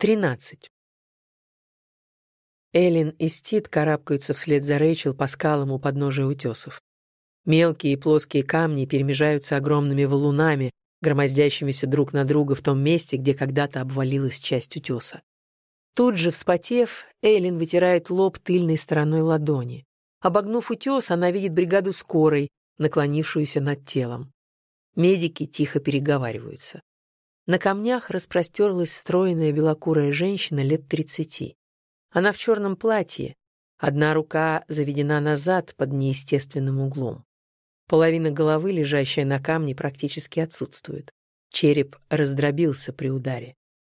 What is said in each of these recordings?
13. Эллен и Стит карабкаются вслед за Рэйчел по скалам у подножия утесов. Мелкие и плоские камни перемежаются огромными валунами, громоздящимися друг на друга в том месте, где когда-то обвалилась часть утеса. Тут же, вспотев, Эллен вытирает лоб тыльной стороной ладони. Обогнув утес, она видит бригаду скорой, наклонившуюся над телом. Медики тихо переговариваются. На камнях распростерлась стройная белокурая женщина лет тридцати. Она в черном платье, одна рука заведена назад под неестественным углом. Половина головы, лежащая на камне, практически отсутствует. Череп раздробился при ударе.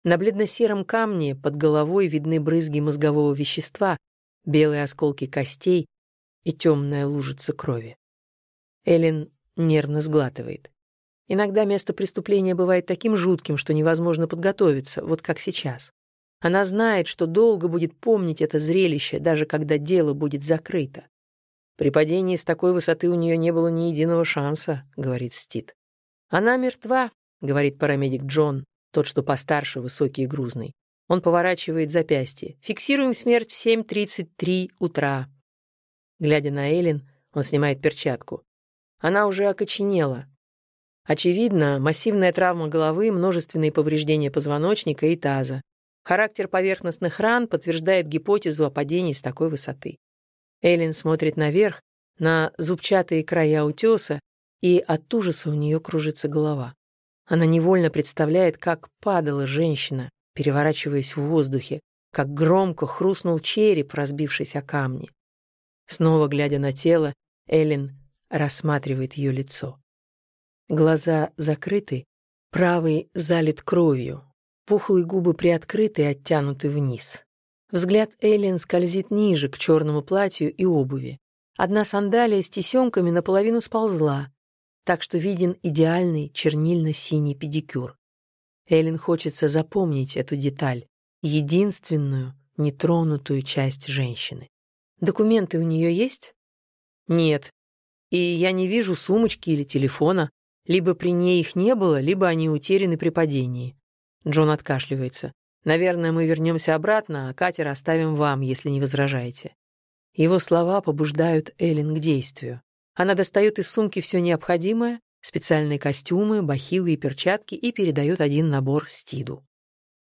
На бледно-сером камне под головой видны брызги мозгового вещества, белые осколки костей и темная лужица крови. Эллен нервно сглатывает. Иногда место преступления бывает таким жутким, что невозможно подготовиться, вот как сейчас. Она знает, что долго будет помнить это зрелище, даже когда дело будет закрыто. «При падении с такой высоты у нее не было ни единого шанса», — говорит Стит. «Она мертва», — говорит парамедик Джон, тот, что постарше, высокий и грузный. Он поворачивает запястье. «Фиксируем смерть в 7.33 утра». Глядя на Эллен, он снимает перчатку. Она уже окоченела, Очевидно, массивная травма головы, множественные повреждения позвоночника и таза. Характер поверхностных ран подтверждает гипотезу о падении с такой высоты. Эллен смотрит наверх, на зубчатые края утеса, и от ужаса у нее кружится голова. Она невольно представляет, как падала женщина, переворачиваясь в воздухе, как громко хрустнул череп, разбившись о камни. Снова глядя на тело, Эллен рассматривает ее лицо. Глаза закрыты, правый залит кровью, пухлые губы приоткрыты и оттянуты вниз. Взгляд Эллен скользит ниже, к черному платью и обуви. Одна сандалия с тесемками наполовину сползла, так что виден идеальный чернильно-синий педикюр. Эллен хочется запомнить эту деталь, единственную, нетронутую часть женщины. Документы у нее есть? Нет. И я не вижу сумочки или телефона. Либо при ней их не было, либо они утеряны при падении. Джон откашливается. Наверное, мы вернемся обратно, а катер оставим вам, если не возражаете. Его слова побуждают Эллен к действию. Она достает из сумки все необходимое, специальные костюмы, бахилы и перчатки и передает один набор Стиду.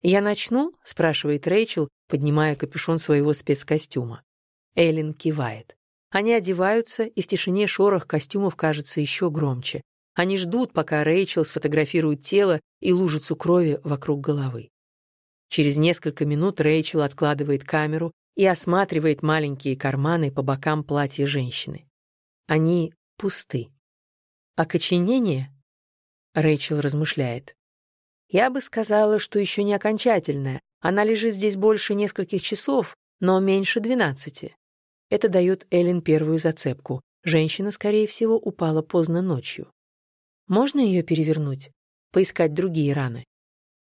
«Я начну?» — спрашивает Рэйчел, поднимая капюшон своего спецкостюма. Эллен кивает. Они одеваются, и в тишине шорох костюмов кажется еще громче. Они ждут, пока Рэйчел сфотографирует тело и лужицу крови вокруг головы. Через несколько минут Рэйчел откладывает камеру и осматривает маленькие карманы по бокам платья женщины. Они пусты. Окоченение? Рэйчел размышляет. Я бы сказала, что еще не окончательное. Она лежит здесь больше нескольких часов, но меньше двенадцати. Это дает Эллен первую зацепку. Женщина, скорее всего, упала поздно ночью. Можно ее перевернуть? Поискать другие раны?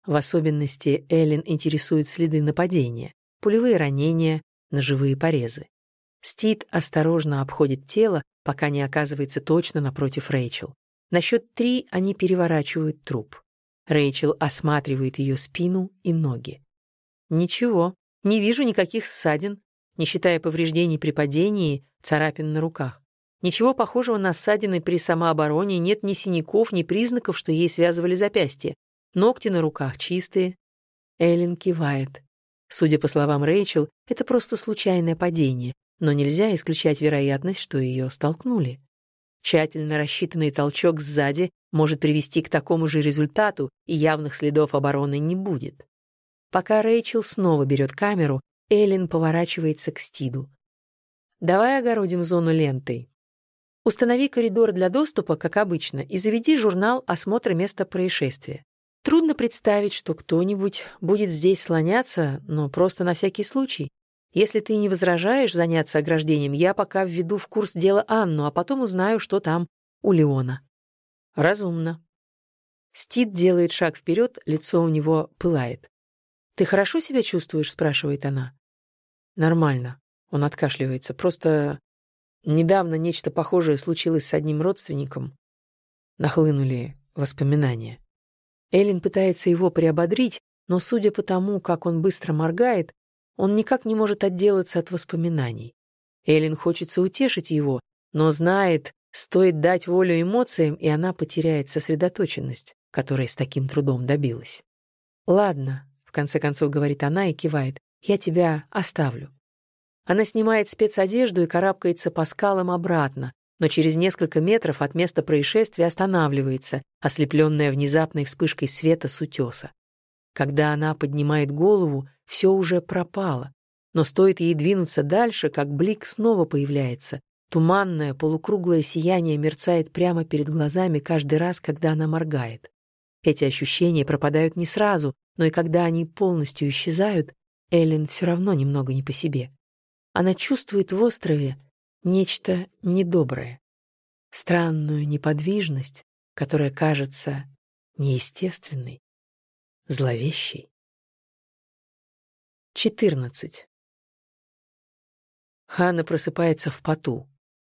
В особенности Эллен интересует следы нападения, пулевые ранения, ножевые порезы. Стит осторожно обходит тело, пока не оказывается точно напротив Рэйчел. На счет три они переворачивают труп. Рэйчел осматривает ее спину и ноги. Ничего, не вижу никаких ссадин, не считая повреждений при падении, царапин на руках. Ничего похожего на ссадины при самообороне, нет ни синяков, ни признаков, что ей связывали запястье. Ногти на руках чистые. Эллен кивает. Судя по словам Рэйчел, это просто случайное падение, но нельзя исключать вероятность, что ее столкнули. Тщательно рассчитанный толчок сзади может привести к такому же результату, и явных следов обороны не будет. Пока Рэйчел снова берет камеру, Эллен поворачивается к Стиду. «Давай огородим зону лентой. Установи коридор для доступа, как обычно, и заведи журнал осмотра места происшествия. Трудно представить, что кто-нибудь будет здесь слоняться, но просто на всякий случай. Если ты не возражаешь заняться ограждением, я пока введу в курс дела Анну, а потом узнаю, что там у Леона. Разумно. Стит делает шаг вперед, лицо у него пылает. «Ты хорошо себя чувствуешь?» — спрашивает она. «Нормально». Он откашливается. «Просто Недавно нечто похожее случилось с одним родственником. Нахлынули воспоминания. Эллен пытается его приободрить, но судя по тому, как он быстро моргает, он никак не может отделаться от воспоминаний. Эллен хочется утешить его, но знает, стоит дать волю эмоциям, и она потеряет сосредоточенность, которой с таким трудом добилась. «Ладно», — в конце концов говорит она и кивает, — «я тебя оставлю». Она снимает спецодежду и карабкается по скалам обратно, но через несколько метров от места происшествия останавливается, ослепленная внезапной вспышкой света с утеса. Когда она поднимает голову, все уже пропало, но стоит ей двинуться дальше, как блик снова появляется. Туманное, полукруглое сияние мерцает прямо перед глазами каждый раз, когда она моргает. Эти ощущения пропадают не сразу, но и когда они полностью исчезают, Эллен все равно немного не по себе. Она чувствует в острове нечто недоброе, странную неподвижность, которая кажется неестественной, зловещей. 14. Ханна просыпается в поту,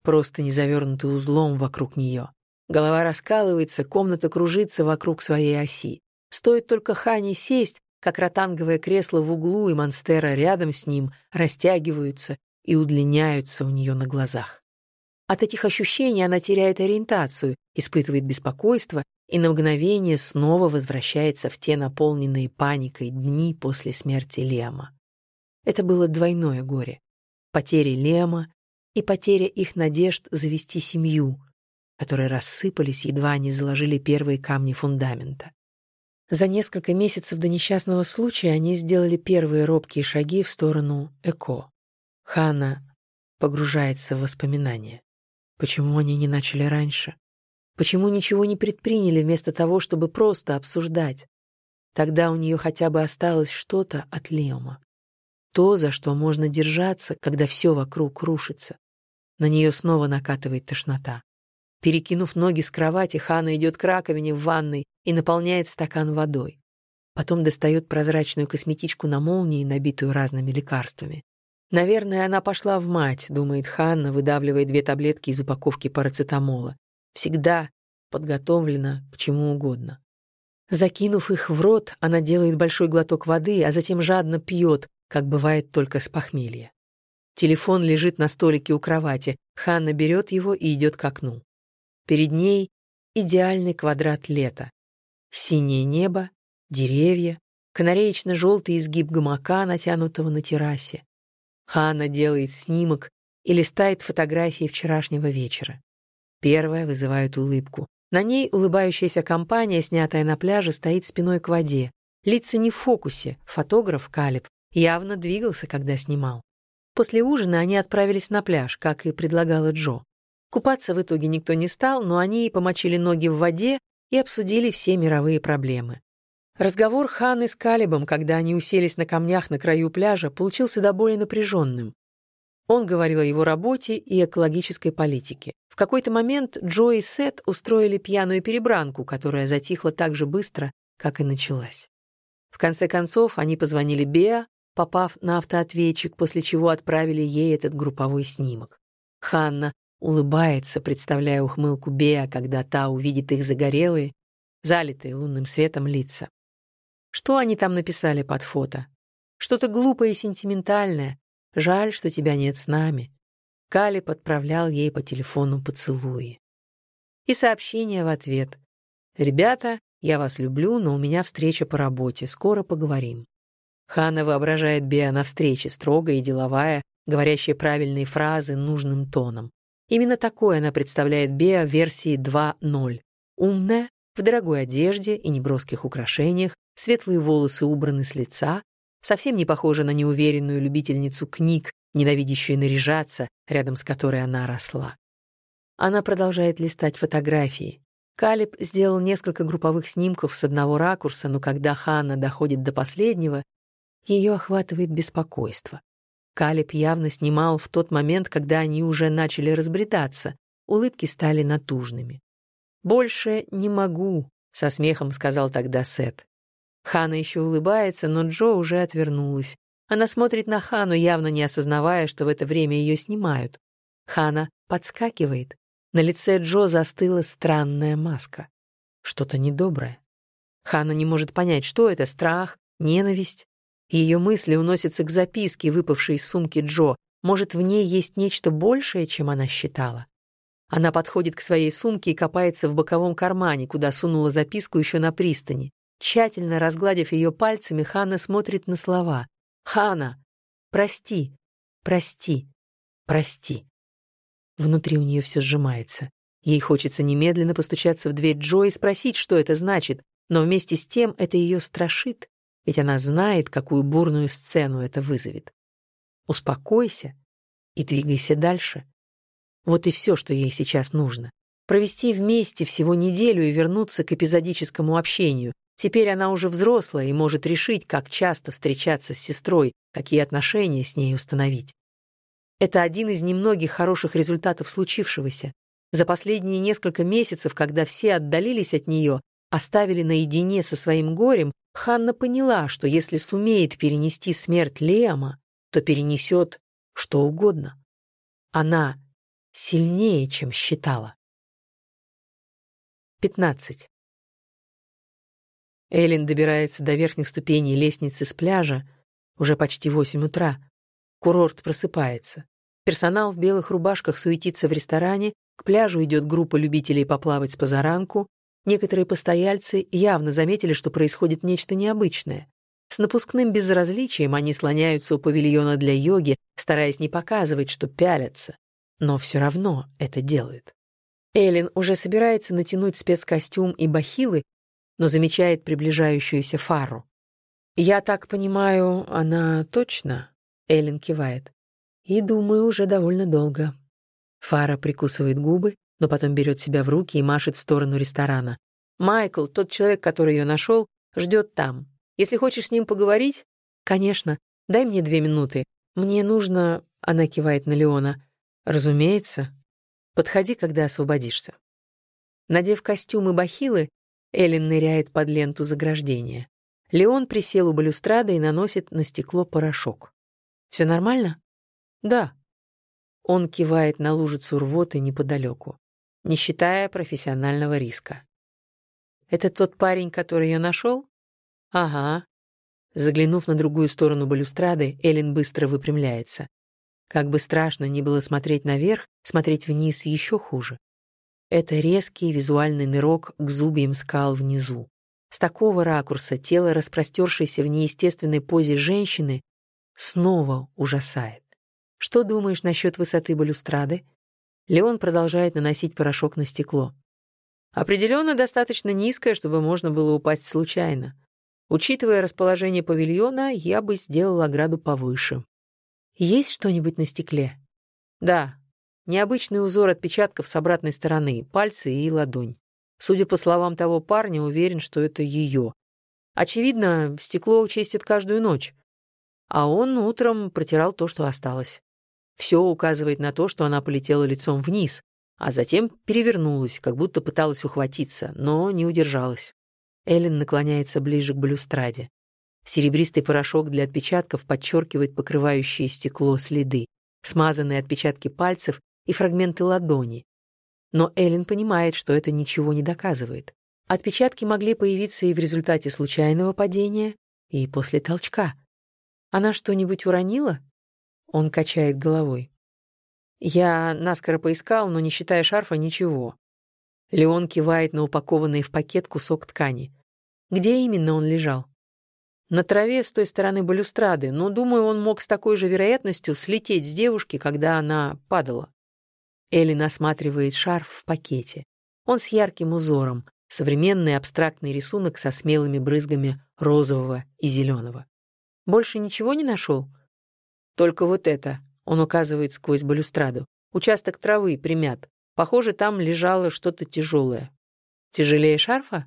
просто не завернутый узлом вокруг нее. Голова раскалывается, комната кружится вокруг своей оси. Стоит только Хане сесть, как ротанговое кресло в углу и монстера рядом с ним растягиваются и удлиняются у нее на глазах. От этих ощущений она теряет ориентацию, испытывает беспокойство и на мгновение снова возвращается в те наполненные паникой дни после смерти Лема. Это было двойное горе. Потеря Лема и потеря их надежд завести семью, которые рассыпались, едва они заложили первые камни фундамента. За несколько месяцев до несчастного случая они сделали первые робкие шаги в сторону ЭКО. Хана погружается в воспоминания. Почему они не начали раньше? Почему ничего не предприняли вместо того, чтобы просто обсуждать? Тогда у нее хотя бы осталось что-то от Леома. То, за что можно держаться, когда все вокруг рушится. На нее снова накатывает тошнота. Перекинув ноги с кровати, Хана идет к раковине в ванной и наполняет стакан водой. Потом достает прозрачную косметичку на молнии, набитую разными лекарствами. Наверное, она пошла в мать, думает Ханна, выдавливая две таблетки из упаковки парацетамола. Всегда подготовлена к чему угодно. Закинув их в рот, она делает большой глоток воды, а затем жадно пьет, как бывает только с похмелья. Телефон лежит на столике у кровати. Ханна берет его и идет к окну. Перед ней идеальный квадрат лета. Синее небо, деревья, канареечно-желтый изгиб гамака, натянутого на террасе. Ханна делает снимок и листает фотографии вчерашнего вечера. Первая вызывает улыбку. На ней улыбающаяся компания, снятая на пляже, стоит спиной к воде. Лица не в фокусе, фотограф Калиб явно двигался, когда снимал. После ужина они отправились на пляж, как и предлагала Джо. Купаться в итоге никто не стал, но они помочили ноги в воде и обсудили все мировые проблемы. Разговор Ханы с Калибом, когда они уселись на камнях на краю пляжа, получился до более напряженным. Он говорил о его работе и экологической политике. В какой-то момент Джо и Сет устроили пьяную перебранку, которая затихла так же быстро, как и началась. В конце концов, они позвонили Беа, попав на автоответчик, после чего отправили ей этот групповой снимок. Ханна улыбается, представляя ухмылку Беа, когда та увидит их загорелые, залитые лунным светом лица. Что они там написали под фото? Что-то глупое и сентиментальное. Жаль, что тебя нет с нами. Кали подправлял ей по телефону поцелуи. И сообщение в ответ. «Ребята, я вас люблю, но у меня встреча по работе. Скоро поговорим». Хана воображает Беа на встрече, строгая и деловая, говорящая правильные фразы нужным тоном. Именно такое она представляет Беа в версии 2.0. Умная, в дорогой одежде и неброских украшениях, Светлые волосы убраны с лица, совсем не похожа на неуверенную любительницу книг, ненавидящую наряжаться, рядом с которой она росла. Она продолжает листать фотографии. Калиб сделал несколько групповых снимков с одного ракурса, но когда Ханна доходит до последнего, ее охватывает беспокойство. Калиб явно снимал в тот момент, когда они уже начали разбредаться. Улыбки стали натужными. «Больше не могу», — со смехом сказал тогда Сет. Хана еще улыбается, но Джо уже отвернулась. Она смотрит на Хану, явно не осознавая, что в это время ее снимают. Хана подскакивает. На лице Джо застыла странная маска. Что-то недоброе. Хана не может понять, что это — страх, Ненависть? Ее мысли уносятся к записке, выпавшей из сумки Джо. Может, в ней есть нечто большее, чем она считала? Она подходит к своей сумке и копается в боковом кармане, куда сунула записку еще на пристани. Тщательно разгладив ее пальцами, Ханна смотрит на слова. «Хана, прости, прости, прости». Внутри у нее все сжимается. Ей хочется немедленно постучаться в дверь Джо и спросить, что это значит, но вместе с тем это ее страшит, ведь она знает, какую бурную сцену это вызовет. Успокойся и двигайся дальше. Вот и все, что ей сейчас нужно. Провести вместе всего неделю и вернуться к эпизодическому общению. Теперь она уже взрослая и может решить, как часто встречаться с сестрой, какие отношения с ней установить. Это один из немногих хороших результатов случившегося. За последние несколько месяцев, когда все отдалились от нее, оставили наедине со своим горем, Ханна поняла, что если сумеет перенести смерть Лема, то перенесет что угодно. Она сильнее, чем считала. 15. Эллен добирается до верхних ступеней лестницы с пляжа, уже почти 8 утра. Курорт просыпается. Персонал в белых рубашках суетится в ресторане, к пляжу идет группа любителей поплавать с позаранку. Некоторые постояльцы явно заметили, что происходит нечто необычное. С напускным безразличием они слоняются у павильона для йоги, стараясь не показывать, что пялятся но все равно это делают. Эллен уже собирается натянуть спецкостюм и бахилы, но замечает приближающуюся фару. «Я так понимаю, она точно?» Эллен кивает. «И думаю, уже довольно долго». Фара прикусывает губы, но потом берет себя в руки и машет в сторону ресторана. «Майкл, тот человек, который ее нашел, ждет там. Если хочешь с ним поговорить...» «Конечно. Дай мне две минуты. Мне нужно...» — она кивает на Леона. Разумеется. Подходи, когда освободишься. Надев костюм и бахилы, Эллен ныряет под ленту заграждения. Леон присел у балюстрады и наносит на стекло порошок. «Все нормально?» «Да». Он кивает на лужицу рвоты неподалеку, не считая профессионального риска. «Это тот парень, который ее нашел?» «Ага». Заглянув на другую сторону балюстрады, Эллен быстро выпрямляется. Как бы страшно ни было смотреть наверх, смотреть вниз еще хуже. Это резкий визуальный нырок к зубьям скал внизу. С такого ракурса тело, распростершееся в неестественной позе женщины, снова ужасает. Что думаешь насчет высоты балюстрады? Леон продолжает наносить порошок на стекло. Определенно достаточно низкое, чтобы можно было упасть случайно. Учитывая расположение павильона, я бы сделал ограду повыше. Есть что-нибудь на стекле? Да. Необычный узор отпечатков с обратной стороны, пальцы и ладонь. Судя по словам того парня, уверен, что это ее. Очевидно, стекло чистит каждую ночь. А он утром протирал то, что осталось. Все указывает на то, что она полетела лицом вниз, а затем перевернулась, как будто пыталась ухватиться, но не удержалась. Эллен наклоняется ближе к балюстраде. Серебристый порошок для отпечатков подчеркивает покрывающие стекло следы, смазанные отпечатки пальцев и фрагменты ладони. Но Эллен понимает, что это ничего не доказывает. Отпечатки могли появиться и в результате случайного падения, и после толчка. Она что-нибудь уронила? Он качает головой. Я наскоро поискал, но не считая шарфа, ничего. Леон кивает на упакованный в пакет кусок ткани. Где именно он лежал? На траве с той стороны балюстрады, но, думаю, он мог с такой же вероятностью слететь с девушки, когда она падала. Эллен осматривает шарф в пакете. Он с ярким узором, современный абстрактный рисунок со смелыми брызгами розового и зеленого. Больше ничего не нашел? Только вот это, он указывает сквозь балюстраду. Участок травы примят. Похоже, там лежало что-то тяжелое. Тяжелее шарфа?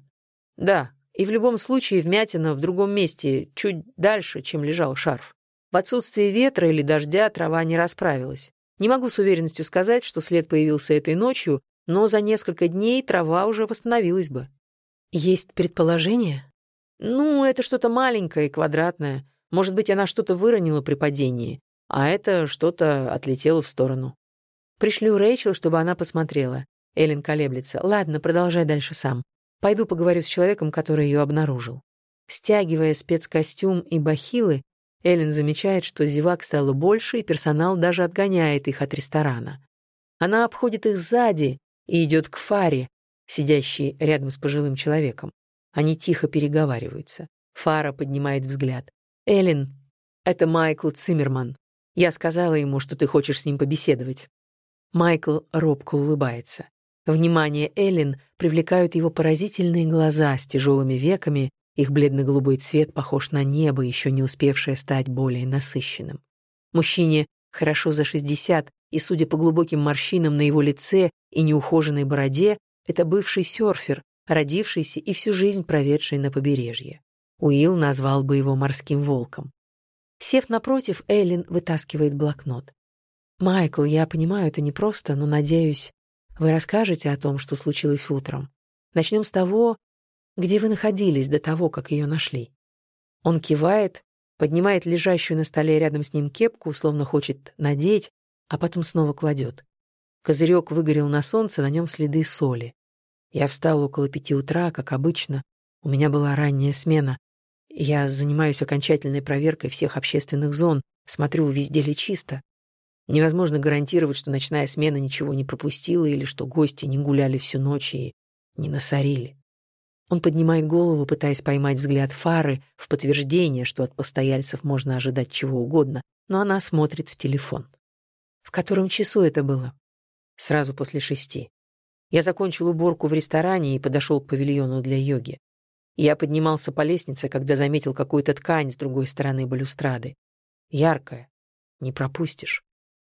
Да, и в любом случае вмятина в другом месте, чуть дальше, чем лежал шарф. В отсутствие ветра или дождя трава не расправилась. Не могу с уверенностью сказать, что след появился этой ночью, но за несколько дней трава уже восстановилась бы. Есть предположение? Ну, это что-то маленькое и квадратное. Может быть, она что-то выронила при падении, а это что-то отлетело в сторону. Пришлю Рэйчел, чтобы она посмотрела. Эллен колеблется. Ладно, продолжай дальше сам. Пойду поговорю с человеком, который ее обнаружил. Стягивая спецкостюм и бахилы, Эллен замечает, что зевак стало больше, и персонал даже отгоняет их от ресторана. Она обходит их сзади и идет к Фаре, сидящей рядом с пожилым человеком. Они тихо переговариваются. Фара поднимает взгляд. «Эллен, это Майкл Циммерман. Я сказала ему, что ты хочешь с ним побеседовать». Майкл робко улыбается. Внимание Эллен привлекают его поразительные глаза с тяжелыми веками, их бледно-голубой цвет похож на небо, еще не успевшее стать более насыщенным. Мужчине хорошо за 60, и, судя по глубоким морщинам на его лице и неухоженной бороде, это бывший серфер, родившийся и всю жизнь проведший на побережье. Уилл назвал бы его морским волком. Сев напротив, Эллен вытаскивает блокнот. «Майкл, я понимаю, это непросто, но, надеюсь, вы расскажете о том, что случилось утром. Начнем с того, где вы находились до того, как ее нашли. Он кивает, поднимает лежащую на столе рядом с ним кепку, словно хочет надеть, а потом снова кладет. Козырек выгорел на солнце, на нем следы соли. Я встал около пяти утра, как обычно. У меня была ранняя смена. Я занимаюсь окончательной проверкой всех общественных зон, смотрю, везде ли чисто. Невозможно гарантировать, что ночная смена ничего не пропустила или что гости не гуляли всю ночь и не насорили. Он поднимает голову, пытаясь поймать взгляд Фары в подтверждение, что от постояльцев можно ожидать чего угодно, но она смотрит в телефон. В котором часу это было? Сразу после шести. Я закончил уборку в ресторане и подошел к павильону для йоги. Я поднимался по лестнице, когда заметил какую-то ткань с другой стороны балюстрады. Яркая. Не пропустишь.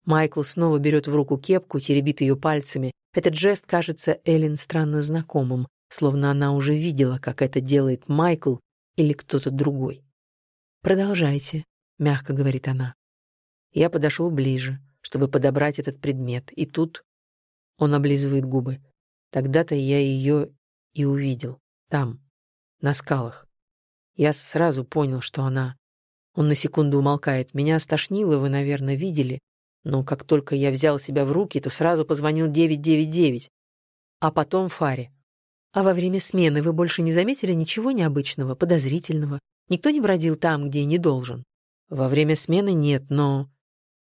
Майкл снова берет в руку кепку, теребит ее пальцами. Этот жест кажется Эллен странно знакомым, словно она уже видела, как это делает Майкл или кто-то другой. «Продолжайте», — мягко говорит она. Я подошел ближе, чтобы подобрать этот предмет, и тут он облизывает губы. Тогда-то я ее и увидел. Там, на скалах. Я сразу понял, что она... Он на секунду умолкает. Меня стошнило, вы, наверное, видели. Но как только я взял себя в руки, то сразу позвонил 999, а потом Фаре. А во время смены вы больше не заметили ничего необычного, подозрительного? Никто не бродил там, где не должен? Во время смены нет, но...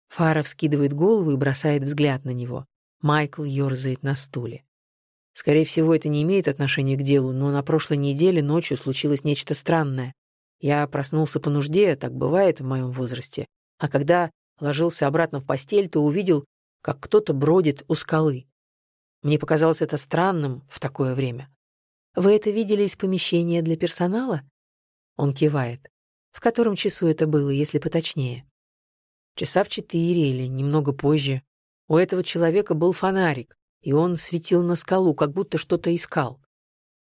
Фара вскидывает голову и бросает взгляд на него. Майкл ерзает на стуле. Скорее всего, это не имеет отношения к делу, но на прошлой неделе ночью случилось нечто странное. Я проснулся по нужде, так бывает в моем возрасте. А когда ложился обратно в постель, то увидел, как кто-то бродит у скалы. Мне показалось это странным в такое время. «Вы это видели из помещения для персонала?» Он кивает. «В котором часу это было, если поточнее?» «Часа в четыре или немного позже. У этого человека был фонарик, и он светил на скалу, как будто что-то искал.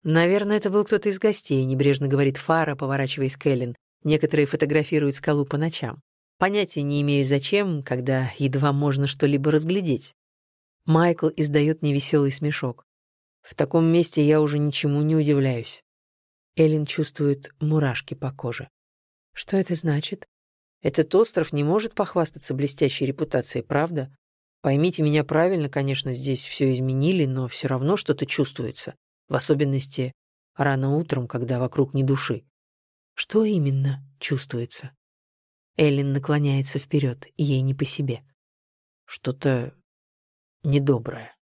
«Наверное, это был кто-то из гостей», — небрежно говорит Фара, поворачиваясь к Эллен. «Некоторые фотографируют скалу по ночам. Понятия не имею зачем, когда едва можно что-либо разглядеть. Майкл издает невеселый смешок. В таком месте я уже ничему не удивляюсь. Эллен чувствует мурашки по коже. Что это значит? Этот остров не может похвастаться блестящей репутацией, правда? Поймите меня правильно, конечно, здесь все изменили, но все равно что-то чувствуется. В особенности рано утром, когда вокруг ни души. Что именно чувствуется? Эллен наклоняется вперед, ей не по себе. Что-то недоброе.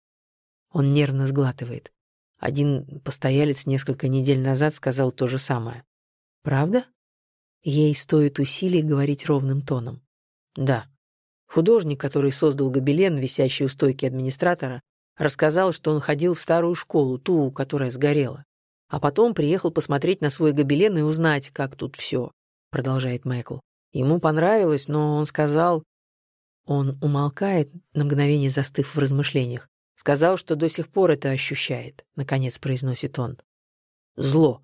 Он нервно сглатывает. Один постоялец несколько недель назад сказал то же самое. Правда? Ей стоит усилий говорить ровным тоном. Да. Художник, который создал гобелен, висящий у стойки администратора, рассказал, что он ходил в старую школу, ту, которая сгорела. А потом приехал посмотреть на свой гобелен и узнать, как тут все, продолжает Майкл. Ему понравилось, но он сказал... Он умолкает, на мгновение застыв в размышлениях. Сказал, что до сих пор это ощущает, наконец произносит он. Зло.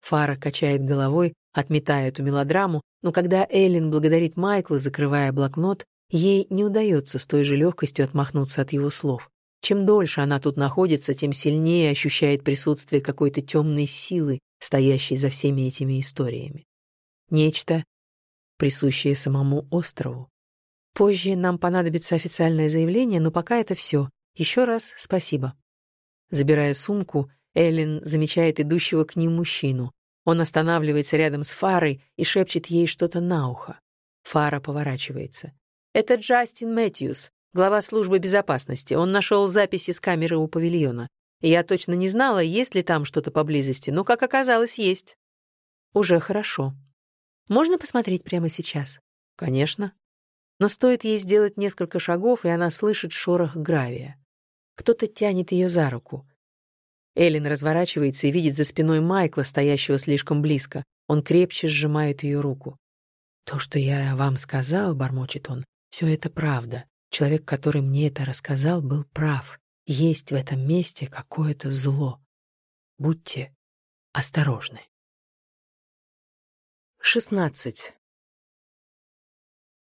Фара качает головой, отметая эту мелодраму, но когда Эллен благодарит Майкла, закрывая блокнот, ей не удается с той же легкостью отмахнуться от его слов. Чем дольше она тут находится, тем сильнее ощущает присутствие какой-то темной силы, стоящей за всеми этими историями. Нечто, присущие самому острову. Позже нам понадобится официальное заявление, но пока это все. Еще раз спасибо. Забирая сумку, Эллен замечает идущего к ним мужчину. Он останавливается рядом с Фарой и шепчет ей что-то на ухо. Фара поворачивается. «Это Джастин Мэтьюс, глава службы безопасности. Он нашел записи с камеры у павильона. Я точно не знала, есть ли там что-то поблизости, но, как оказалось, есть». «Уже хорошо. Можно посмотреть прямо сейчас?» «Конечно». Но стоит ей сделать несколько шагов, и она слышит шорох гравия. Кто-то тянет ее за руку. Эллен разворачивается и видит за спиной Майкла, стоящего слишком близко. Он крепче сжимает ее руку. «То, что я вам сказал, — бормочет он, — все это правда. Человек, который мне это рассказал, был прав. Есть в этом месте какое-то зло. Будьте осторожны». 16.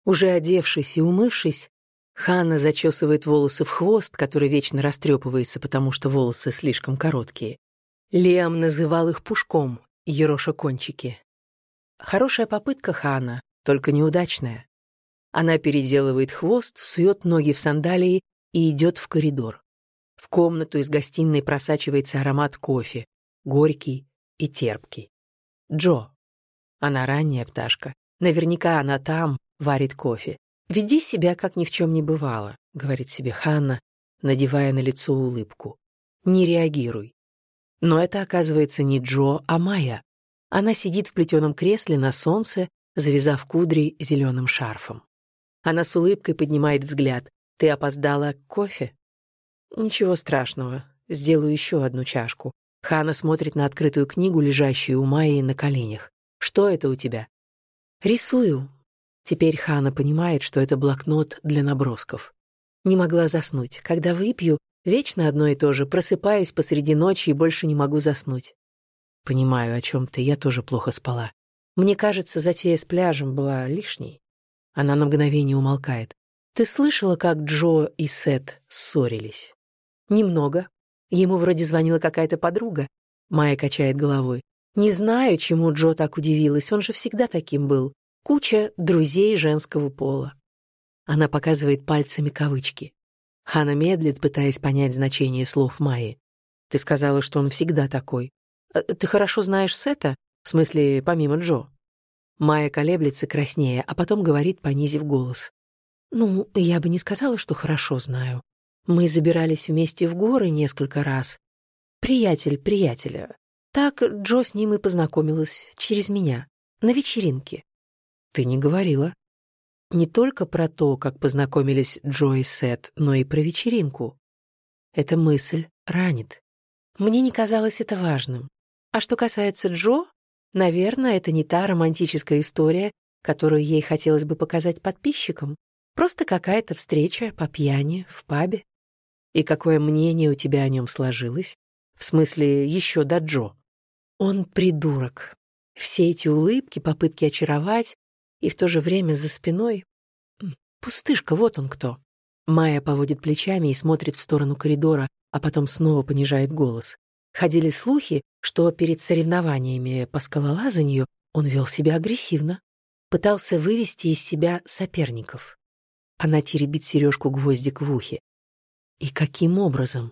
Уже одевшись и умывшись, Ханна зачесывает волосы в хвост, который вечно растрепывается, потому что волосы слишком короткие. Лиам называл их пушком, ероша кончики. Хорошая попытка Ханна, только неудачная. Она переделывает хвост, сует ноги в сандалии и идет в коридор. В комнату из гостиной просачивается аромат кофе, горький и терпкий. Джо. Она ранняя пташка. Наверняка она там варит кофе. «Веди себя, как ни в чем не бывало», — говорит себе Ханна, надевая на лицо улыбку. «Не реагируй». Но это, оказывается, не Джо, а Майя. Она сидит в плетеном кресле на солнце, завязав кудри зеленым шарфом. Она с улыбкой поднимает взгляд. «Ты опоздала к кофе?» «Ничего страшного. Сделаю еще одну чашку». Хана смотрит на открытую книгу, лежащую у Майи на коленях. «Что это у тебя?» «Рисую. Теперь Хана понимает, что это блокнот для набросков. Не могла заснуть. Когда выпью, вечно одно и то же, просыпаюсь посреди ночи и больше не могу заснуть. Понимаю, о чем ты, я тоже плохо спала. Мне кажется, затея с пляжем была лишней. Она на мгновение умолкает. Ты слышала, как Джо и Сет ссорились? Немного. Ему вроде звонила какая-то подруга. Майя качает головой. Не знаю, чему Джо так удивилась, он же всегда таким был. Куча друзей женского пола. Она показывает пальцами кавычки. Хана медлит, пытаясь понять значение слов Майи. Ты сказала, что он всегда такой. Э, ты хорошо знаешь Сета? В смысле, помимо Джо? Майя колеблется краснее, а потом говорит, понизив голос. Ну, я бы не сказала, что хорошо знаю. Мы забирались вместе в горы несколько раз. Приятель приятеля. Так Джо с ним и познакомилась через меня. На вечеринке. Ты не говорила. Не только про то, как познакомились Джо и Сет, но и про вечеринку. Эта мысль ранит. Мне не казалось это важным. А что касается Джо, наверное, это не та романтическая история, которую ей хотелось бы показать подписчикам. Просто какая-то встреча по пьяни в пабе. И какое мнение у тебя о нем сложилось? В смысле, еще до Джо. Он придурок. Все эти улыбки, попытки очаровать, и в то же время за спиной... Пустышка, вот он кто. Майя поводит плечами и смотрит в сторону коридора, а потом снова понижает голос. Ходили слухи, что перед соревнованиями по скалолазанию он вел себя агрессивно, пытался вывести из себя соперников. Она теребит сережку-гвоздик в ухе. И каким образом?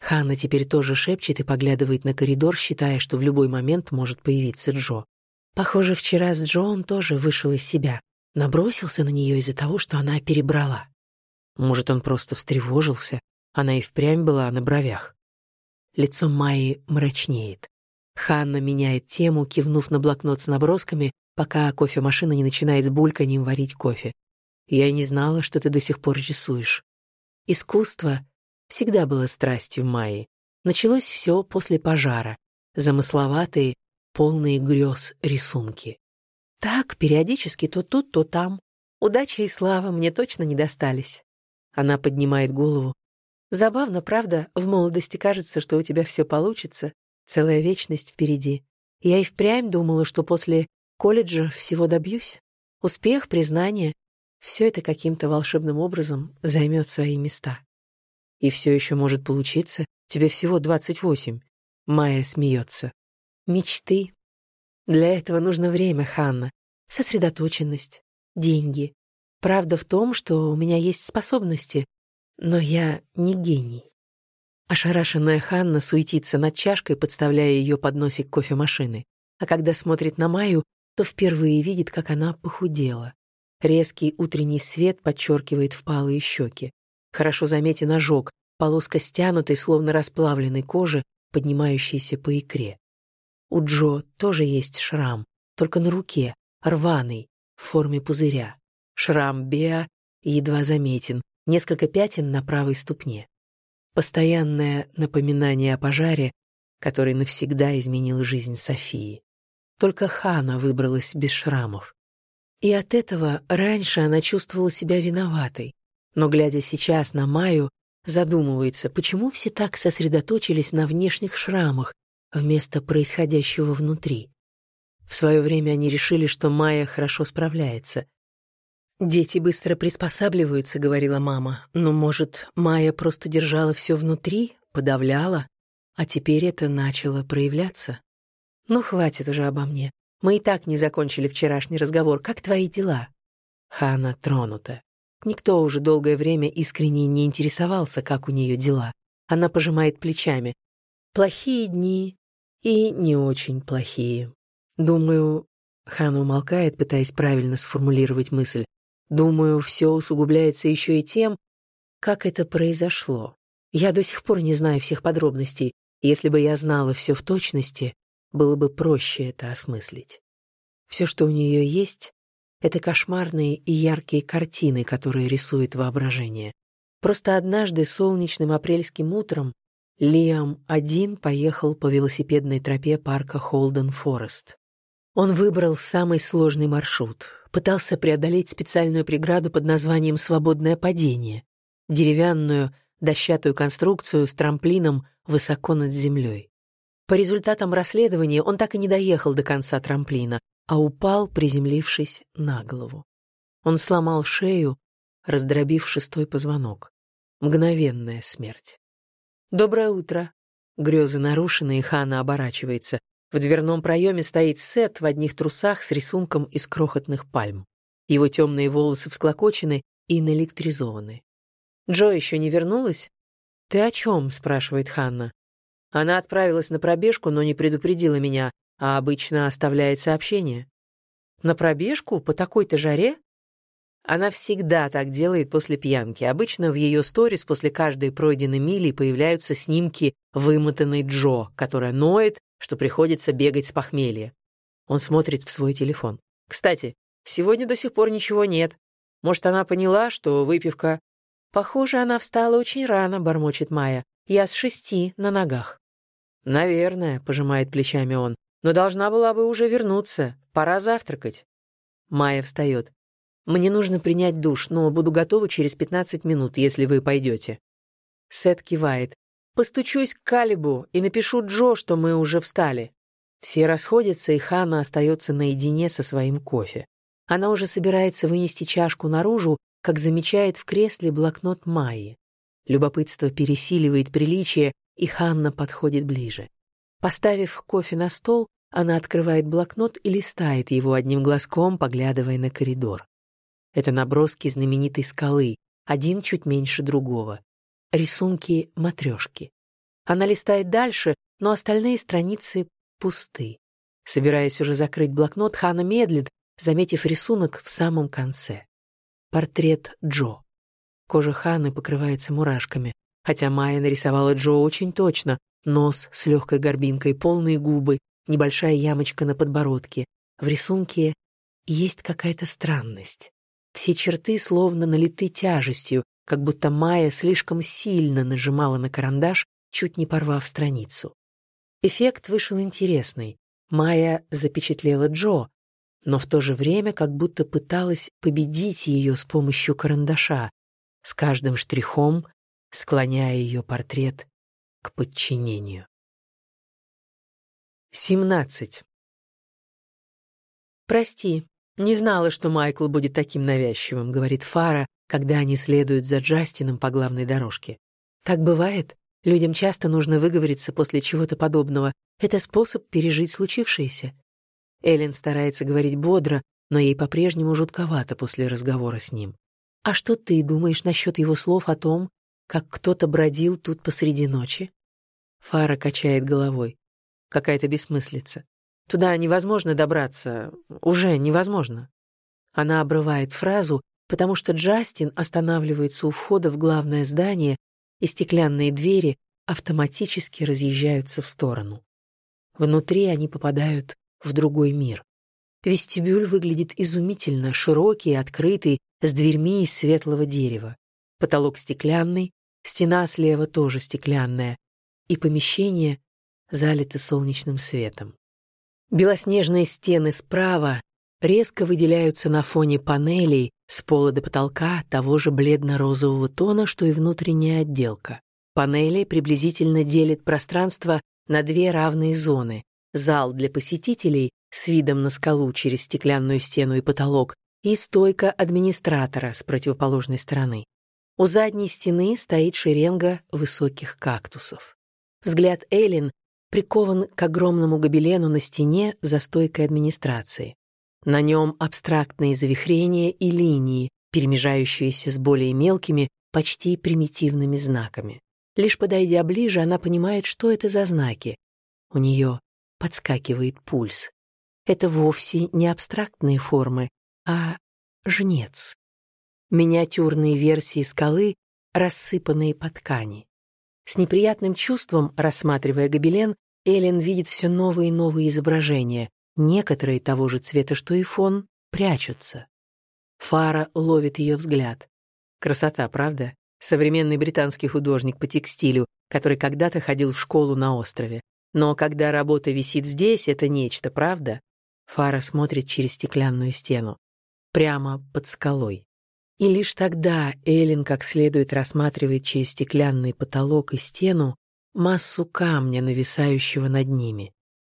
Ханна теперь тоже шепчет и поглядывает на коридор, считая, что в любой момент может появиться Джо. Похоже, вчера с Джон тоже вышел из себя, набросился на нее из-за того, что она перебрала. Может, он просто встревожился, она и впрямь была на бровях. Лицо Майи мрачнеет. Ханна меняет тему, кивнув на блокнот с набросками, пока кофемашина не начинает с бульканьем варить кофе. «Я не знала, что ты до сих пор рисуешь». Искусство всегда было страстью Майи. Началось все после пожара. Замысловатые, полные грез рисунки. Так, периодически то тут, то там. Удача и слава мне точно не достались. Она поднимает голову. Забавно, правда, в молодости кажется, что у тебя все получится, целая вечность впереди. Я и впрямь думала, что после колледжа всего добьюсь. Успех, признание — все это каким-то волшебным образом займет свои места. И все еще может получиться, тебе всего двадцать восемь. Майя смеется. Мечты. Для этого нужно время, Ханна, сосредоточенность, деньги. Правда в том, что у меня есть способности, но я не гений. Ошарашенная Ханна суетится над чашкой, подставляя ее под носик кофемашины. а когда смотрит на Майю, то впервые видит, как она похудела. Резкий утренний свет подчеркивает впалые щеки. Хорошо заметен ожог, полоска стянутой, словно расплавленной кожи, поднимающейся по икре. У Джо тоже есть шрам, только на руке, рваный, в форме пузыря. Шрам Беа едва заметен, несколько пятен на правой ступне. Постоянное напоминание о пожаре, который навсегда изменил жизнь Софии. Только Хана выбралась без шрамов. И от этого раньше она чувствовала себя виноватой, но, глядя сейчас на Маю, задумывается, почему все так сосредоточились на внешних шрамах вместо происходящего внутри. В свое время они решили, что Майя хорошо справляется. «Дети быстро приспосабливаются», — говорила мама. «Но, может, Майя просто держала все внутри, подавляла, а теперь это начало проявляться?» «Ну, хватит уже обо мне. Мы и так не закончили вчерашний разговор. Как твои дела?» Хана тронута. Никто уже долгое время искренне не интересовался, как у нее дела. Она пожимает плечами. «Плохие дни и не очень плохие. Думаю...» Хана умолкает, пытаясь правильно сформулировать мысль. «Думаю, все усугубляется еще и тем, как это произошло. Я до сих пор не знаю всех подробностей. Если бы я знала все в точности, было бы проще это осмыслить. Все, что у нее есть, это кошмарные и яркие картины, которые рисует воображение. Просто однажды солнечным апрельским утром Лиам один поехал по велосипедной тропе парка Холден Форест. Он выбрал самый сложный маршрут, пытался преодолеть специальную преграду под названием «свободное падение», деревянную, дощатую конструкцию с трамплином высоко над землей. По результатам расследования он так и не доехал до конца трамплина, а упал, приземлившись на голову. Он сломал шею, раздробив шестой позвонок. Мгновенная смерть. «Доброе утро!» Грезы нарушены, и Хана оборачивается. В дверном проеме стоит Сет в одних трусах с рисунком из крохотных пальм. Его темные волосы всклокочены и наэлектризованы. «Джо еще не вернулась?» «Ты о чем?» — спрашивает Ханна. Она отправилась на пробежку, но не предупредила меня, а обычно оставляет сообщение. На пробежку? По такой-то жаре? Она всегда так делает после пьянки. Обычно в ее сторис после каждой пройденной мили появляются снимки вымотанной Джо, которая ноет, что приходится бегать с похмелья. Он смотрит в свой телефон. Кстати, сегодня до сих пор ничего нет. Может, она поняла, что выпивка... Похоже, она встала очень рано, бормочет Майя. Я с шести на ногах. «Наверное», — пожимает плечами он, «но должна была бы уже вернуться. Пора завтракать». Майя встает. «Мне нужно принять душ, но буду готова через пятнадцать минут, если вы пойдете». Сет кивает. «Постучусь к Калибу и напишу Джо, что мы уже встали». Все расходятся, и Хана остается наедине со своим кофе. Она уже собирается вынести чашку наружу, как замечает в кресле блокнот Майи. Любопытство пересиливает приличие, и Ханна подходит ближе. Поставив кофе на стол, она открывает блокнот и листает его одним глазком, поглядывая на коридор. Это наброски знаменитой скалы, один чуть меньше другого. Рисунки матрешки. Она листает дальше, но остальные страницы пусты. Собираясь уже закрыть блокнот, Хана медлит, заметив рисунок в самом конце. Портрет Джо. Кожа Ханы покрывается мурашками. Хотя Майя нарисовала Джо очень точно. Нос с легкой горбинкой, полные губы, небольшая ямочка на подбородке. В рисунке есть какая-то странность. Все черты словно налиты тяжестью, как будто Майя слишком сильно нажимала на карандаш, чуть не порвав страницу. Эффект вышел интересный. Майя запечатлела Джо, но в то же время как будто пыталась победить ее с помощью карандаша, с каждым штрихом склоняя ее портрет к подчинению. 17. «Прости, не знала, что Майкл будет таким навязчивым», — говорит Фара, когда они следуют за Джастином по главной дорожке. «Так бывает. Людям часто нужно выговориться после чего-то подобного. Это способ пережить случившееся». Эллен старается говорить бодро, но ей по-прежнему жутковато после разговора с ним. «А что ты думаешь насчет его слов о том, как кто-то бродил тут посреди ночи? Фара качает головой. Какая-то бессмыслица. Туда невозможно добраться. Уже невозможно. Она обрывает фразу, потому что Джастин останавливается у входа в главное здание, и стеклянные двери автоматически разъезжаются в сторону. Внутри они попадают в другой мир. Вестибюль выглядит изумительно, широкий, открытый, с дверьми из светлого дерева. Потолок стеклянный, стена слева тоже стеклянная, и помещение залито солнечным светом. Белоснежные стены справа резко выделяются на фоне панелей с пола до потолка того же бледно-розового тона, что и внутренняя отделка. Панели приблизительно делят пространство на две равные зоны. Зал для посетителей с видом на скалу через стеклянную стену и потолок и стойка администратора с противоположной стороны. У задней стены стоит шеренга высоких кактусов. Взгляд Эйлин прикован к огромному гобелену на стене за стойкой администрации. На нем абстрактные завихрения и линии, перемежающиеся с более мелкими, почти примитивными знаками. Лишь подойдя ближе, она понимает, что это за знаки. У нее подскакивает пульс. Это вовсе не абстрактные формы, а жнец. Миниатюрные версии скалы, рассыпанные по ткани. С неприятным чувством, рассматривая гобелен, Эллен видит все новые и новые изображения. Некоторые того же цвета, что и фон, прячутся. Фара ловит ее взгляд. Красота, правда? Современный британский художник по текстилю, который когда-то ходил в школу на острове. Но когда работа висит здесь, это нечто, правда? Фара смотрит через стеклянную стену. Прямо под скалой. И лишь тогда Эллен как следует рассматривает через стеклянный потолок и стену массу камня, нависающего над ними,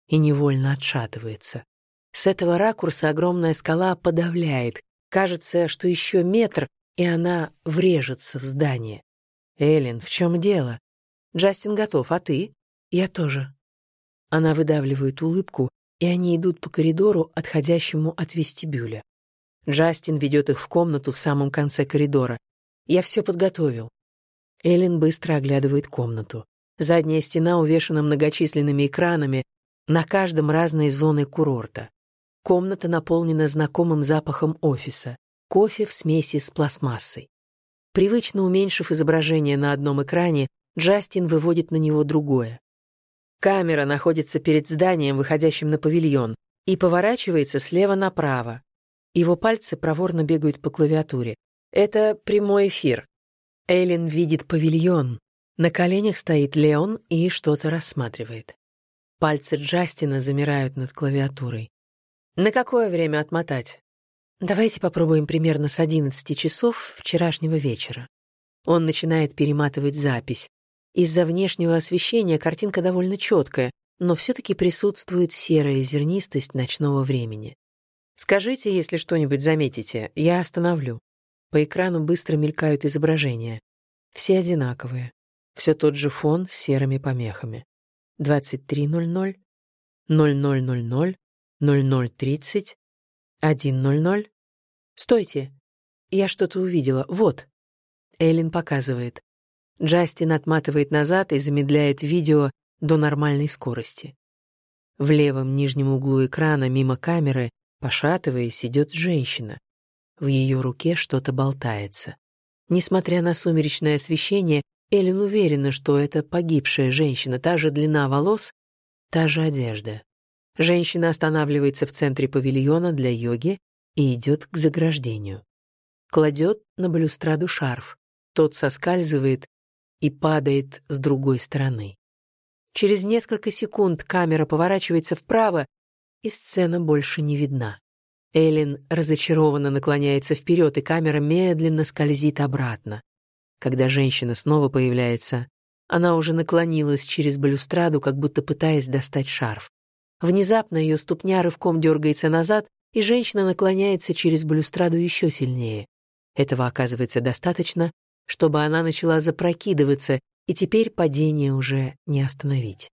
и невольно отшатывается. С этого ракурса огромная скала подавляет. Кажется, что еще метр, и она врежется в здание. «Эллен, в чем дело? Джастин готов, а ты?» «Я тоже». Она выдавливает улыбку, и они идут по коридору, отходящему от вестибюля. Джастин ведет их в комнату в самом конце коридора. «Я все подготовил». Эллен быстро оглядывает комнату. Задняя стена увешана многочисленными экранами, на каждом разные зоны курорта. Комната наполнена знакомым запахом офиса, кофе в смеси с пластмассой. Привычно уменьшив изображение на одном экране, Джастин выводит на него другое. Камера находится перед зданием, выходящим на павильон, и поворачивается слева направо. Его пальцы проворно бегают по клавиатуре. Это прямой эфир. Эйлин видит павильон. На коленях стоит Леон и что-то рассматривает. Пальцы Джастина замирают над клавиатурой. На какое время отмотать? Давайте попробуем примерно с 11 часов вчерашнего вечера. Он начинает перематывать запись. Из-за внешнего освещения картинка довольно четкая, но все-таки присутствует серая зернистость ночного времени. Скажите, если что-нибудь заметите, я остановлю. По экрану быстро мелькают изображения. Все одинаковые. Все тот же фон с серыми помехами. 23.00, 00.00, 00.30, 1.00. Стойте! Я что-то увидела. Вот. Эллен показывает. Джастин отматывает назад и замедляет видео до нормальной скорости. В левом нижнем углу экрана, мимо камеры, пошатываясь, идет женщина. В ее руке что-то болтается. Несмотря на сумеречное освещение, Эллен уверена, что это погибшая женщина, та же длина волос, та же одежда. Женщина останавливается в центре павильона для йоги и идет к заграждению. Кладет на балюстраду шарф. Тот соскальзывает и падает с другой стороны. Через несколько секунд камера поворачивается вправо, и сцена больше не видна. Эллен разочарованно наклоняется вперед, и камера медленно скользит обратно. Когда женщина снова появляется, она уже наклонилась через балюстраду, как будто пытаясь достать шарф. Внезапно ее ступня рывком дергается назад, и женщина наклоняется через балюстраду еще сильнее. Этого оказывается достаточно, чтобы она начала запрокидываться, и теперь падение уже не остановить.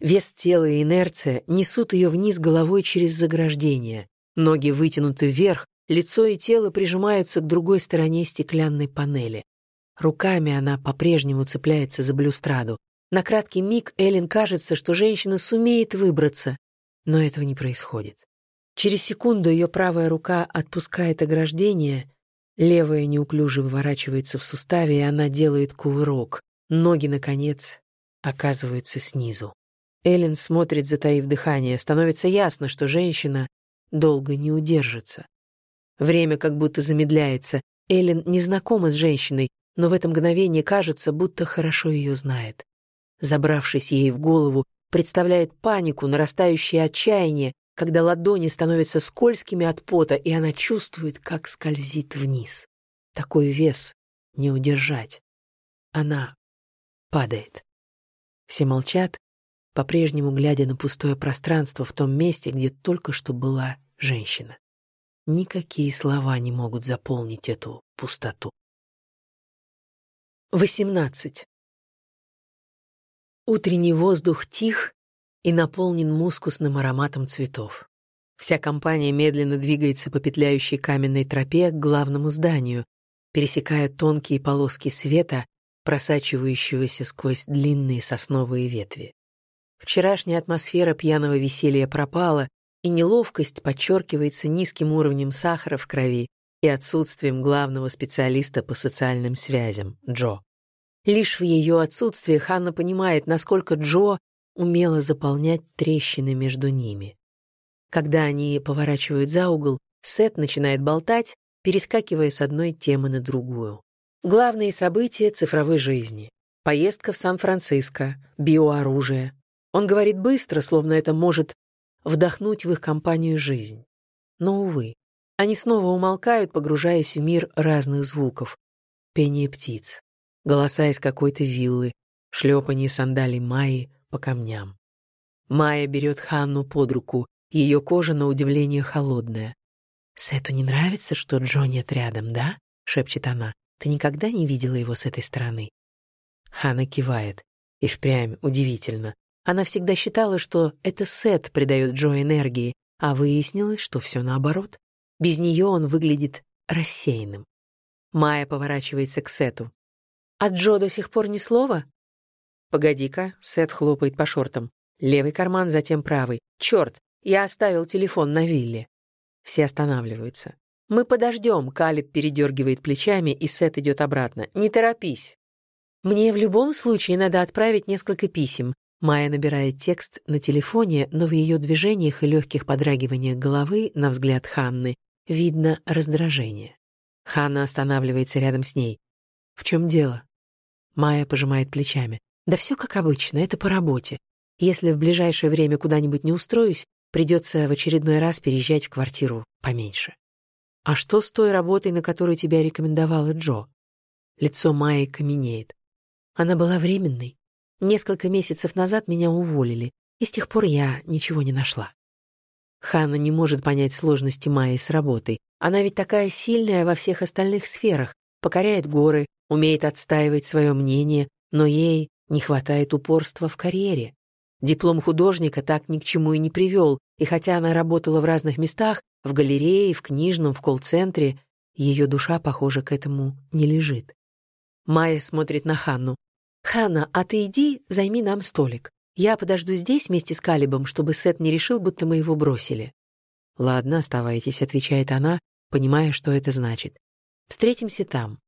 Вес тела и инерция несут ее вниз головой через заграждение. Ноги вытянуты вверх, лицо и тело прижимаются к другой стороне стеклянной панели. Руками она по-прежнему цепляется за балюстраду. На краткий миг Эллен кажется, что женщина сумеет выбраться. Но этого не происходит. Через секунду ее правая рука отпускает ограждение, левая неуклюже выворачивается в суставе, и она делает кувырок. Ноги, наконец, оказываются снизу. Эллен смотрит, затаив дыхание. Становится ясно, что женщина долго не удержится. Время как будто замедляется. Эллен не знакома с женщиной, но в это мгновение кажется, будто хорошо ее знает. Забравшись ей в голову, представляет панику, нарастающее отчаяние, когда ладони становятся скользкими от пота, и она чувствует, как скользит вниз. Такой вес не удержать. Она падает. Все молчат, по-прежнему глядя на пустое пространство в том месте, где только что была женщина. Никакие слова не могут заполнить эту пустоту. 18. Утренний воздух тих и наполнен мускусным ароматом цветов. Вся компания медленно двигается по петляющей каменной тропе к главному зданию, пересекая тонкие полоски света, просачивающегося сквозь длинные сосновые ветви. Вчерашняя атмосфера пьяного веселья пропала, и неловкость подчеркивается низким уровнем сахара в крови и отсутствием главного специалиста по социальным связям, Джо. Лишь в ее отсутствии Ханна понимает, насколько Джо умело заполнять трещины между ними. Когда они поворачивают за угол, Сет начинает болтать, перескакивая с одной темы на другую. Главные события цифровой жизни. Поездка в Сан-Франциско, биооружие. Он говорит быстро, словно это может вдохнуть в их компанию жизнь. Но, увы, они снова умолкают, погружаясь в мир разных звуков. Пение птиц, голоса из какой-то виллы, шлепанье сандалий Майи по камням. Майя берет Ханну под руку, ее кожа на удивление холодная. «Сету не нравится, что Джо нет рядом, да?» — шепчет она. Ты никогда не видела его с этой стороны?» Хана кивает. И впрямь удивительно. Она всегда считала, что это Сет придает Джо энергии, а выяснилось, что все наоборот. Без нее он выглядит рассеянным. Майя поворачивается к Сету. «А Джо до сих пор ни слова?» «Погоди-ка», — Сет хлопает по шортам. Левый карман, затем правый. «Черт, я оставил телефон на вилле». Все останавливаются. «Мы подождем», — Калиб передергивает плечами, и Сет идет обратно. «Не торопись». «Мне в любом случае надо отправить несколько писем». Майя набирает текст на телефоне, но в ее движениях и легких подрагиваниях головы, на взгляд Ханны, видно раздражение. Ханна останавливается рядом с ней. «В чем дело?» Майя пожимает плечами. «Да все как обычно, это по работе. Если в ближайшее время куда-нибудь не устроюсь, придется в очередной раз переезжать в квартиру поменьше». «А что с той работой, на которую тебя рекомендовала Джо?» Лицо Майи каменеет. Она была временной. Несколько месяцев назад меня уволили, и с тех пор я ничего не нашла. Ханна не может понять сложности Майи с работой. Она ведь такая сильная во всех остальных сферах, покоряет горы, умеет отстаивать свое мнение, но ей не хватает упорства в карьере. Диплом художника так ни к чему и не привел, и хотя она работала в разных местах, в галерее, в книжном, в колл-центре, ее душа, похоже, к этому не лежит. Майя смотрит на Ханну. «Ханна, а ты иди, займи нам столик. Я подожду здесь вместе с Калибом, чтобы Сет не решил, будто мы его бросили». «Ладно, оставайтесь», — отвечает она, понимая, что это значит. «Встретимся там».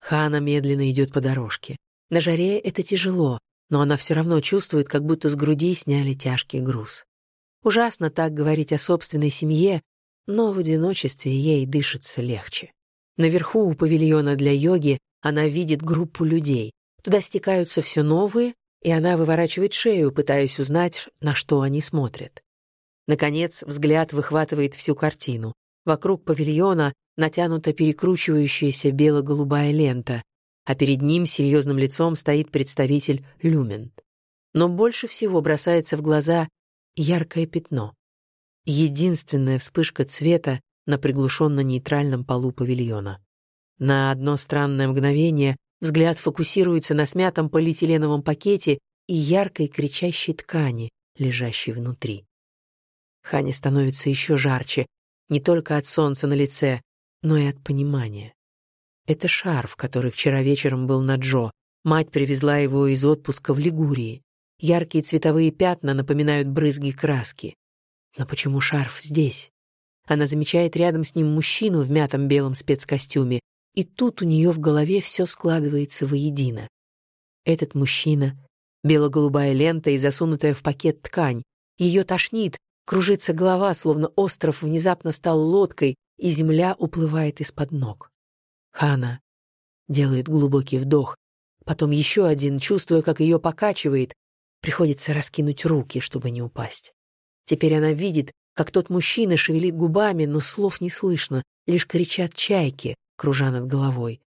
Хана медленно идет по дорожке. На жаре это тяжело, но она все равно чувствует, как будто с груди сняли тяжкий груз. Ужасно так говорить о собственной семье, но в одиночестве ей дышится легче. Наверху у павильона для йоги она видит группу людей. Туда стекаются все новые, и она выворачивает шею, пытаясь узнать, на что они смотрят. Наконец, взгляд выхватывает всю картину. Вокруг павильона натянута перекручивающаяся бело-голубая лента, а перед ним серьезным лицом стоит представитель Люмен. Но больше всего бросается в глаза яркое пятно. Единственная вспышка цвета на приглушенно-нейтральном полу павильона. На одно странное мгновение взгляд фокусируется на смятом полиэтиленовом пакете и яркой кричащей ткани, лежащей внутри. Хане становится еще жарче, не только от солнца на лице, но и от понимания. Это шарф, который вчера вечером был на Джо. Мать привезла его из отпуска в Лигурии. Яркие цветовые пятна напоминают брызги краски. Но почему шарф здесь? Она замечает рядом с ним мужчину в мятом белом спецкостюме, и тут у нее в голове все складывается воедино. Этот мужчина, бело-голубая лента и засунутая в пакет ткань. Ее тошнит, кружится голова, словно остров внезапно стал лодкой, и земля уплывает из-под ног. Хана делает глубокий вдох, потом еще один, чувствуя, как ее покачивает, приходится раскинуть руки, чтобы не упасть. Теперь она видит, как тот мужчина шевелит губами, но слов не слышно, лишь кричат чайки, кружа над головой.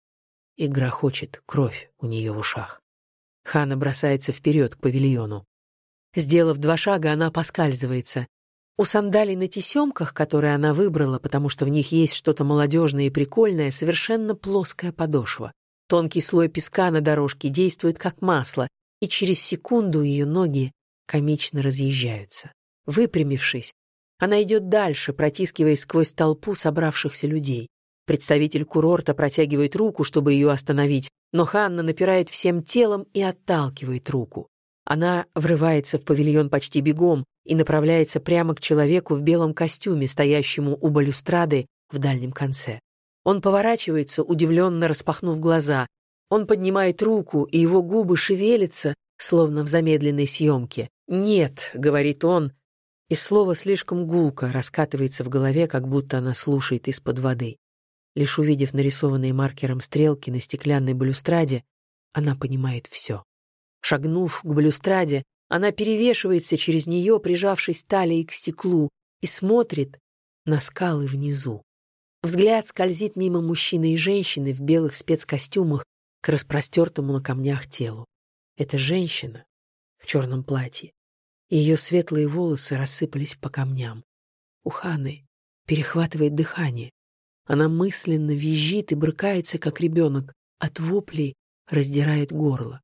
И грохочет кровь у нее в ушах. Хана бросается вперед к павильону. Сделав два шага, она поскальзывается. У сандалий на тесемках, которые она выбрала, потому что в них есть что-то молодежное и прикольное, совершенно плоская подошва. Тонкий слой песка на дорожке действует как масло, и через секунду ее ноги комично разъезжаются. Выпрямившись, она идет дальше, протискиваясь сквозь толпу собравшихся людей. Представитель курорта протягивает руку, чтобы ее остановить, но Ханна напирает всем телом и отталкивает руку. Она врывается в павильон почти бегом и направляется прямо к человеку в белом костюме, стоящему у балюстрады в дальнем конце. Он поворачивается, удивленно распахнув глаза. Он поднимает руку, и его губы шевелятся, словно в замедленной съемке. «Нет», — говорит он, и слово слишком гулко раскатывается в голове, как будто она слушает из-под воды. Лишь увидев нарисованные маркером стрелки на стеклянной балюстраде, она понимает все. Шагнув к балюстраде, она перевешивается через нее, прижавшись талией к стеклу, и смотрит на скалы внизу. Взгляд скользит мимо мужчины и женщины в белых спецкостюмах к распростертому на камнях телу. Это женщина в черном платье. Ее светлые волосы рассыпались по камням. У Ханы перехватывает дыхание. Она мысленно визжит и брыкается, как ребенок, от воплей раздирает горло.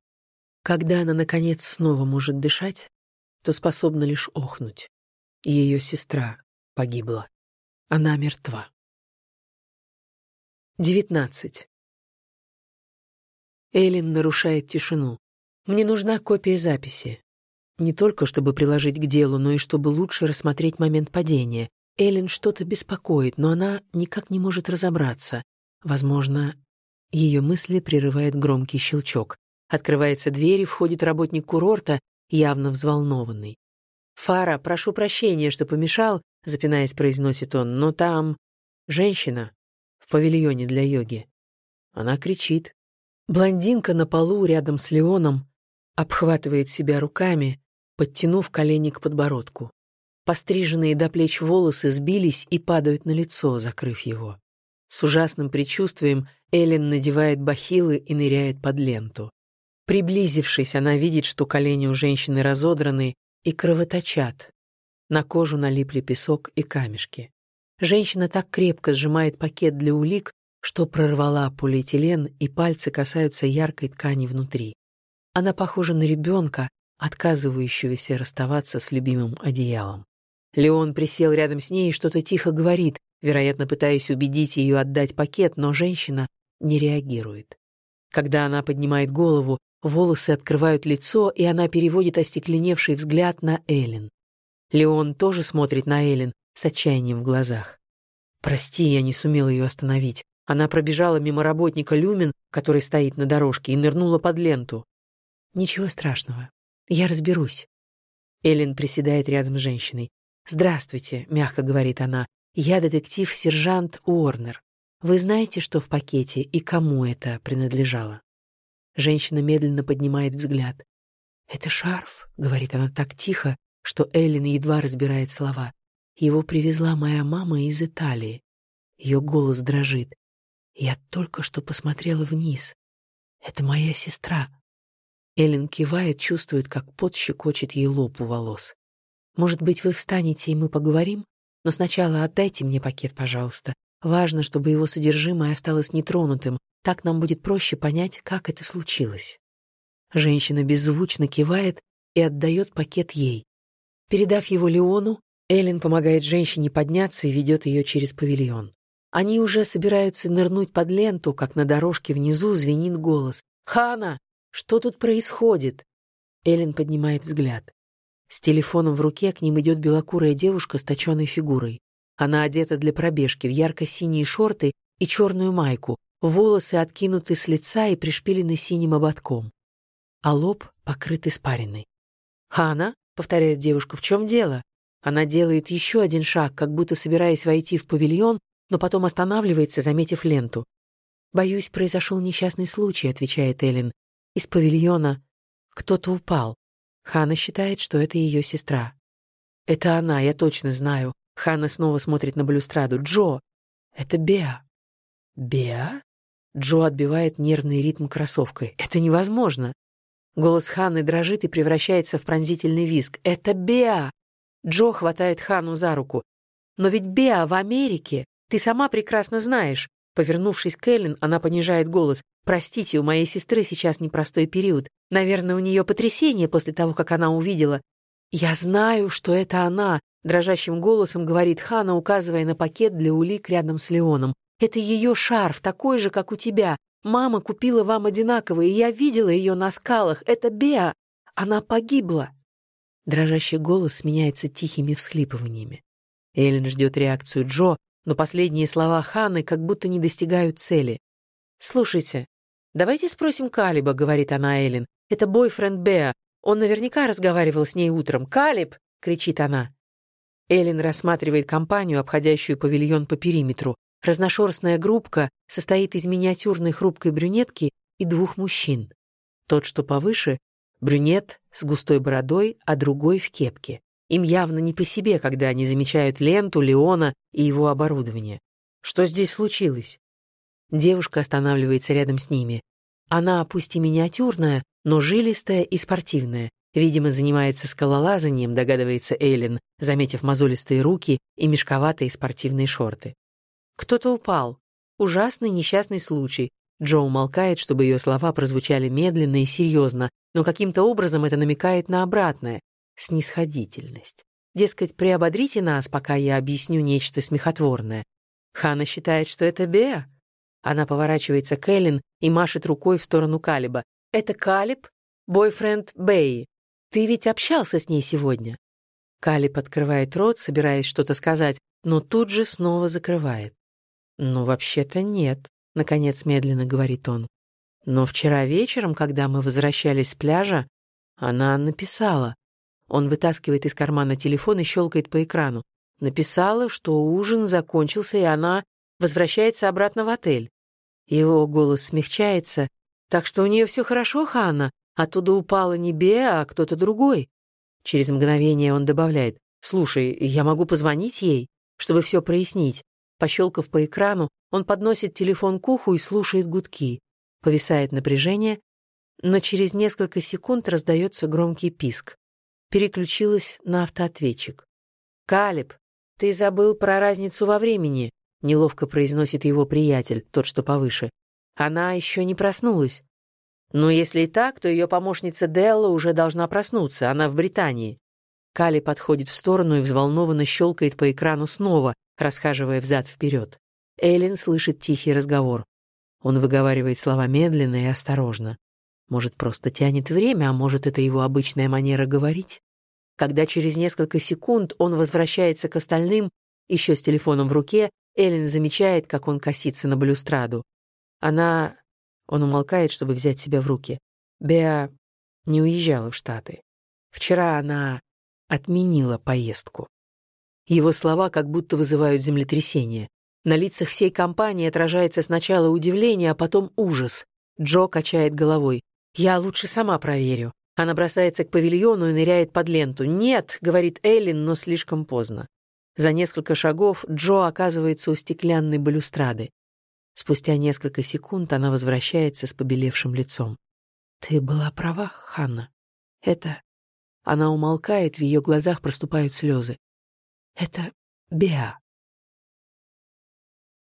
Когда она, наконец, снова может дышать, то способна лишь охнуть. Ее сестра погибла. Она мертва. 19. Эллен нарушает тишину. Мне нужна копия записи. Не только чтобы приложить к делу, но и чтобы лучше рассмотреть момент падения. Эллен что-то беспокоит, но она никак не может разобраться. Возможно, ее мысли прерывает громкий щелчок. Открывается дверь, и входит работник курорта, явно взволнованный. «Фара, прошу прощения, что помешал», — запинаясь, произносит он, «но там женщина в павильоне для йоги». Она кричит. Блондинка на полу рядом с Леоном обхватывает себя руками, подтянув колени к подбородку. Постриженные до плеч волосы сбились и падают на лицо, закрыв его. С ужасным предчувствием Эллен надевает бахилы и ныряет под ленту. Приблизившись, она видит, что колени у женщины разодраны и кровоточат. На кожу налипли песок и камешки. Женщина так крепко сжимает пакет для улик, что прорвала полиэтилен, и пальцы касаются яркой ткани внутри. Она похожа на ребенка, отказывающегося расставаться с любимым одеялом. Леон присел рядом с ней и что-то тихо говорит, вероятно, пытаясь убедить ее отдать пакет, но женщина не реагирует. Когда она поднимает голову, волосы открывают лицо, и она переводит остекленевший взгляд на Эллен. Леон тоже смотрит на Эллен с отчаянием в глазах. «Прости, я не сумел ее остановить. Она пробежала мимо работника Люмин, который стоит на дорожке, и нырнула под ленту. Ничего страшного. Я разберусь». Эллен приседает рядом с женщиной. «Здравствуйте», — мягко говорит она, — «я детектив-сержант Уорнер. Вы знаете, что в пакете и кому это принадлежало?» Женщина медленно поднимает взгляд. «Это шарф», — говорит она так тихо, что Эллен едва разбирает слова. «Его привезла моя мама из Италии». Ее голос дрожит. «Я только что посмотрела вниз. Это моя сестра». Эллен кивает, чувствует, как пот щекочет ей лоб у волос. Может быть, вы встанете, и мы поговорим? Но сначала отдайте мне пакет, пожалуйста. Важно, чтобы его содержимое осталось нетронутым. Так нам будет проще понять, как это случилось. Женщина беззвучно кивает и отдает пакет ей. Передав его Леону, Эллен помогает женщине подняться и ведет ее через павильон. Они уже собираются нырнуть под ленту, как на дорожке внизу звенит голос. «Хана, что тут происходит?» Эллен поднимает взгляд. С телефоном в руке к ним идет белокурая девушка с точенной фигурой. Она одета для пробежки в ярко-синие шорты и черную майку, волосы откинуты с лица и пришпилены синим ободком, а лоб покрыт испариной. «Хана?» — повторяет девушка. «В чем дело?» Она делает еще один шаг, как будто собираясь войти в павильон, но потом останавливается, заметив ленту. «Боюсь, произошел несчастный случай», — отвечает Эллен. «Из павильона кто-то упал. Хана считает, что это ее сестра». «Это она, я точно знаю». Хана снова смотрит на балюстраду. «Джо! Это Беа!» «Беа?» Джо отбивает нервный ритм кроссовкой. «Это невозможно!» Голос Ханны дрожит и превращается в пронзительный визг. «Это Беа!» Джо хватает Хану за руку. «Но ведь Беа в Америке! Ты сама прекрасно знаешь!» Повернувшись к Эллен, она понижает голос. «Простите, у моей сестры сейчас непростой период. Наверное, у нее потрясение после того, как она увидела». «Я знаю, что это она», — дрожащим голосом говорит Хана, указывая на пакет для улик рядом с Леоном. Это ее шарф, такой же, как у тебя. Мама купила вам одинаковый, и я видела ее на скалах. Это Беа. Она погибла. Дрожащий голос сменяется тихими всхлипываниями. Эллен ждет реакцию Джо, но последние слова Ханы как будто не достигают цели. «Слушайте, давайте спросим Калиба», — говорит она Эллен. «Это бойфренд Беа. Он наверняка разговаривал с ней утром. Калиб!» — кричит она. Эллен рассматривает компанию, обходящую павильон по периметру. Разношерстная группка состоит из миниатюрной хрупкой брюнетки и двух мужчин. Тот, что повыше, брюнет с густой бородой, а другой в кепке. Им явно не по себе, когда они замечают ленту, Леона и его оборудование. Что здесь случилось? Девушка останавливается рядом с ними. Она, пусть и миниатюрная, но жилистая и спортивная. Видимо, занимается скалолазанием, догадывается Эйлин, заметив мозолистые руки и мешковатые спортивные шорты. Кто-то упал. Ужасный несчастный случай. Джо умолкает, чтобы ее слова прозвучали медленно и серьезно, но каким-то образом это намекает на обратное — снисходительность. Дескать, приободрите нас, пока я объясню нечто смехотворное. Хана считает, что это Беа. Она поворачивается к Эллен и машет рукой в сторону Калиба. «Это Калиб, бойфренд Бэи. Ты ведь общался с ней сегодня?» Калиб открывает рот, собираясь что-то сказать, но тут же снова закрывает. «Ну, вообще-то нет», — наконец медленно говорит он. «Но вчера вечером, когда мы возвращались с пляжа, она написала». Он вытаскивает из кармана телефон и щелкает по экрану. Написала, что ужин закончился, и она возвращается обратно в отель. Его голос смягчается. «Так что у нее все хорошо, Ханна. Оттуда упала не Беа, а кто-то другой». Через мгновение он добавляет. «Слушай, я могу позвонить ей, чтобы все прояснить. Пощелкав по экрану, он подносит телефон к уху и слушает гудки. Повисает напряжение, но через несколько секунд раздается громкий писк. Переключилась на автоответчик. «Калиб, ты забыл про разницу во времени», — неловко произносит его приятель, тот, что повыше. «Она еще не проснулась». «Но если и так, то ее помощница Делла уже должна проснуться, она в Британии». Кали подходит в сторону и взволнованно щелкает по экрану снова, расхаживая взад-вперед. Эйлин слышит тихий разговор. Он выговаривает слова медленно и осторожно. Может, просто тянет время, а может, это его обычная манера говорить? Когда через несколько секунд он возвращается к остальным, еще с телефоном в руке, Эллен замечает, как он косится на балюстраду. Она... Он умолкает, чтобы взять себя в руки. Беа не уезжала в Штаты. Вчера она отменила поездку. Его слова как будто вызывают землетрясение. На лицах всей компании отражается сначала удивление, а потом ужас. Джо качает головой. «Я лучше сама проверю». Она бросается к павильону и ныряет под ленту. «Нет», — говорит Эллен, но слишком поздно. За несколько шагов Джо оказывается у стеклянной балюстрады. Спустя несколько секунд она возвращается с побелевшим лицом. «Ты была права, Ханна. Это...» Она умолкает, в ее глазах проступают слезы. Это Беа.